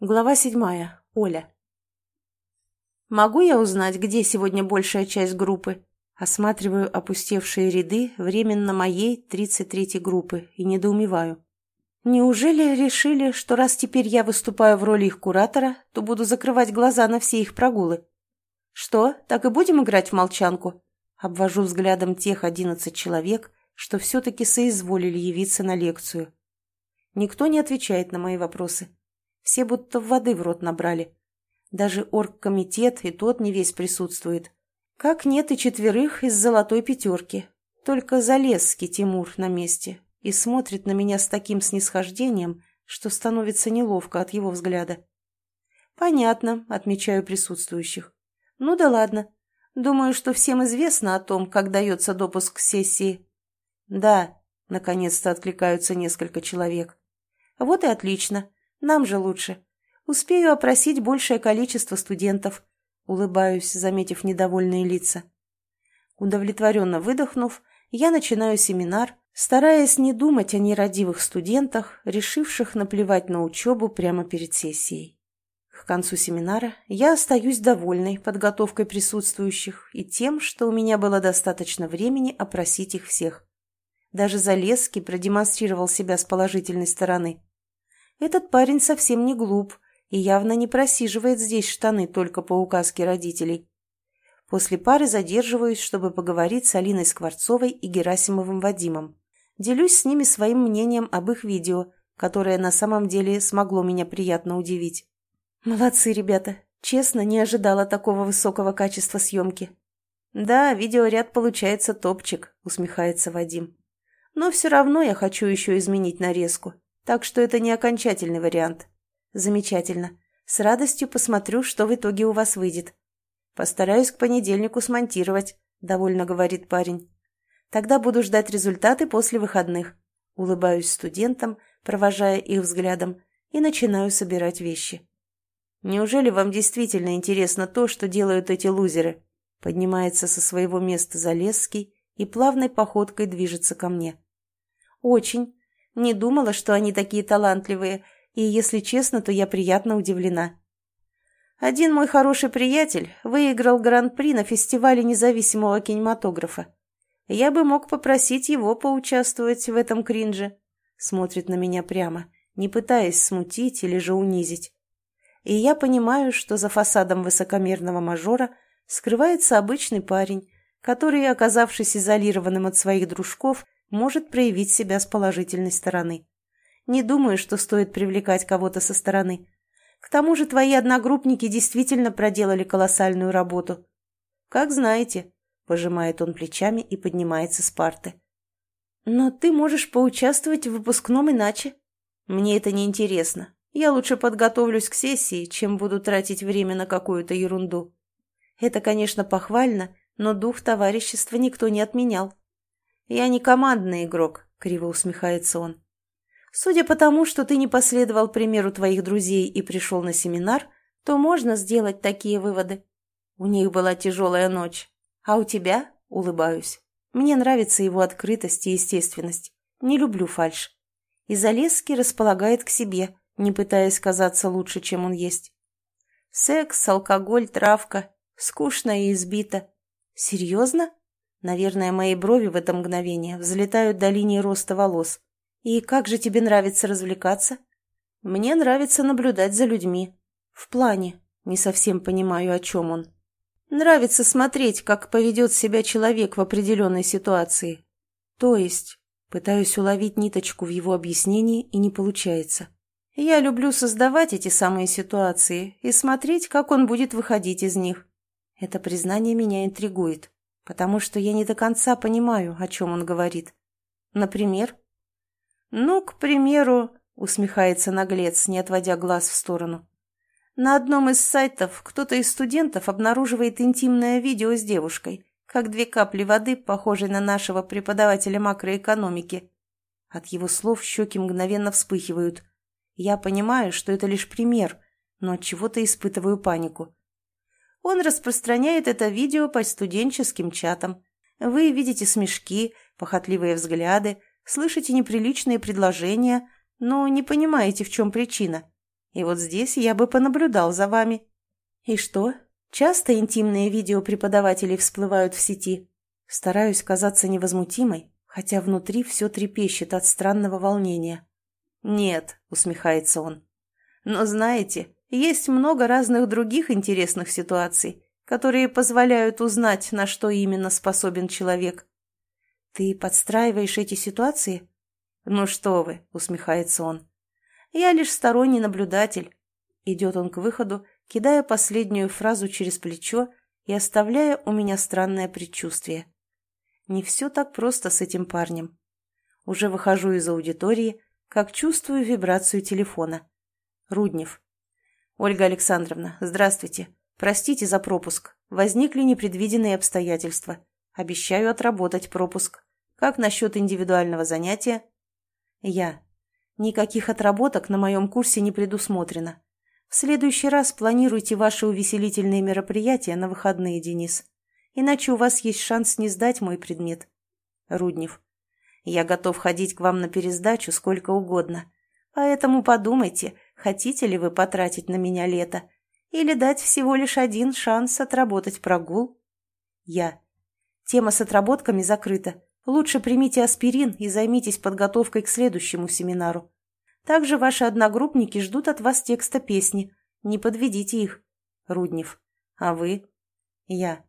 Глава седьмая. Оля. «Могу я узнать, где сегодня большая часть группы?» Осматриваю опустевшие ряды временно моей 33-й группы и недоумеваю. Неужели решили, что раз теперь я выступаю в роли их куратора, то буду закрывать глаза на все их прогулы? Что, так и будем играть в молчанку? Обвожу взглядом тех 11 человек, что все-таки соизволили явиться на лекцию. Никто не отвечает на мои вопросы. Все будто воды в рот набрали. Даже оргкомитет и тот не весь присутствует. Как нет и четверых из золотой пятерки. Только Залесский Тимур на месте и смотрит на меня с таким снисхождением, что становится неловко от его взгляда. «Понятно», — отмечаю присутствующих. «Ну да ладно. Думаю, что всем известно о том, как дается допуск к сессии». «Да», — наконец-то откликаются несколько человек. «Вот и отлично. Нам же лучше. Успею опросить большее количество студентов. Улыбаюсь, заметив недовольные лица. Удовлетворенно выдохнув, я начинаю семинар, стараясь не думать о нерадивых студентах, решивших наплевать на учебу прямо перед сессией. К концу семинара я остаюсь довольной подготовкой присутствующих и тем, что у меня было достаточно времени опросить их всех. Даже Залесский продемонстрировал себя с положительной стороны. Этот парень совсем не глуп и явно не просиживает здесь штаны только по указке родителей. После пары задерживаюсь, чтобы поговорить с Алиной Скворцовой и Герасимовым Вадимом. Делюсь с ними своим мнением об их видео, которое на самом деле смогло меня приятно удивить. Молодцы ребята. Честно, не ожидала такого высокого качества съемки. Да, видеоряд получается топчик, усмехается Вадим. Но все равно я хочу еще изменить нарезку. Так что это не окончательный вариант. Замечательно. С радостью посмотрю, что в итоге у вас выйдет. Постараюсь к понедельнику смонтировать, довольно говорит парень. Тогда буду ждать результаты после выходных. Улыбаюсь студентам, провожая их взглядом, и начинаю собирать вещи. Неужели вам действительно интересно то, что делают эти лузеры? Поднимается со своего места Залесский и плавной походкой движется ко мне. Очень. Не думала, что они такие талантливые, и, если честно, то я приятно удивлена. Один мой хороший приятель выиграл гран-при на фестивале независимого кинематографа. Я бы мог попросить его поучаствовать в этом кринже. Смотрит на меня прямо, не пытаясь смутить или же унизить. И я понимаю, что за фасадом высокомерного мажора скрывается обычный парень, который, оказавшись изолированным от своих дружков, может проявить себя с положительной стороны. Не думаю, что стоит привлекать кого-то со стороны. К тому же твои одногруппники действительно проделали колоссальную работу. Как знаете, пожимает он плечами и поднимается с парты. Но ты можешь поучаствовать в выпускном иначе. Мне это не интересно. Я лучше подготовлюсь к сессии, чем буду тратить время на какую-то ерунду. Это, конечно, похвально, но дух товарищества никто не отменял. «Я не командный игрок», — криво усмехается он. «Судя по тому, что ты не последовал примеру твоих друзей и пришел на семинар, то можно сделать такие выводы. У них была тяжелая ночь. А у тебя?» — улыбаюсь. Мне нравится его открытость и естественность. Не люблю фальшь. И Залесский располагает к себе, не пытаясь казаться лучше, чем он есть. Секс, алкоголь, травка. Скучно и избито. Серьезно? Наверное, мои брови в это мгновение взлетают до линии роста волос. И как же тебе нравится развлекаться? Мне нравится наблюдать за людьми. В плане. Не совсем понимаю, о чем он. Нравится смотреть, как поведет себя человек в определенной ситуации. То есть, пытаюсь уловить ниточку в его объяснении, и не получается. Я люблю создавать эти самые ситуации и смотреть, как он будет выходить из них. Это признание меня интригует потому что я не до конца понимаю, о чем он говорит. Например? Ну, к примеру, усмехается наглец, не отводя глаз в сторону. На одном из сайтов кто-то из студентов обнаруживает интимное видео с девушкой, как две капли воды, похожей на нашего преподавателя макроэкономики. От его слов щеки мгновенно вспыхивают. Я понимаю, что это лишь пример, но от чего-то испытываю панику. Он распространяет это видео по студенческим чатам. Вы видите смешки, похотливые взгляды, слышите неприличные предложения, но не понимаете, в чем причина. И вот здесь я бы понаблюдал за вами. И что? Часто интимные видео преподавателей всплывают в сети? Стараюсь казаться невозмутимой, хотя внутри все трепещет от странного волнения. «Нет», — усмехается он. «Но знаете, есть много разных других интересных ситуаций, которые позволяют узнать, на что именно способен человек». «Ты подстраиваешь эти ситуации?» «Ну что вы», — усмехается он. «Я лишь сторонний наблюдатель». Идет он к выходу, кидая последнюю фразу через плечо и оставляя у меня странное предчувствие. Не все так просто с этим парнем. Уже выхожу из аудитории, как чувствую вибрацию телефона. Руднев. «Ольга Александровна, здравствуйте. Простите за пропуск. Возникли непредвиденные обстоятельства. Обещаю отработать пропуск. Как насчет индивидуального занятия?» «Я. Никаких отработок на моем курсе не предусмотрено. В следующий раз планируйте ваши увеселительные мероприятия на выходные, Денис иначе у вас есть шанс не сдать мой предмет. Руднев. Я готов ходить к вам на пересдачу сколько угодно. Поэтому подумайте, хотите ли вы потратить на меня лето или дать всего лишь один шанс отработать прогул. Я. Тема с отработками закрыта. Лучше примите аспирин и займитесь подготовкой к следующему семинару. Также ваши одногруппники ждут от вас текста песни. Не подведите их. Руднев. А вы? Я.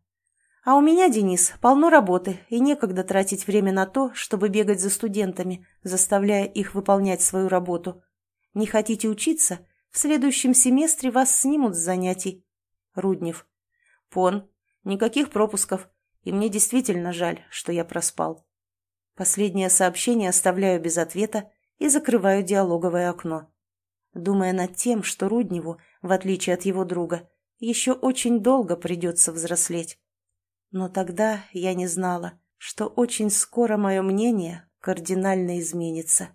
А у меня, Денис, полно работы, и некогда тратить время на то, чтобы бегать за студентами, заставляя их выполнять свою работу. Не хотите учиться? В следующем семестре вас снимут с занятий. Руднев. Пон. Никаких пропусков. И мне действительно жаль, что я проспал. Последнее сообщение оставляю без ответа и закрываю диалоговое окно. Думая над тем, что Рудневу, в отличие от его друга, еще очень долго придется взрослеть. Но тогда я не знала, что очень скоро мое мнение кардинально изменится.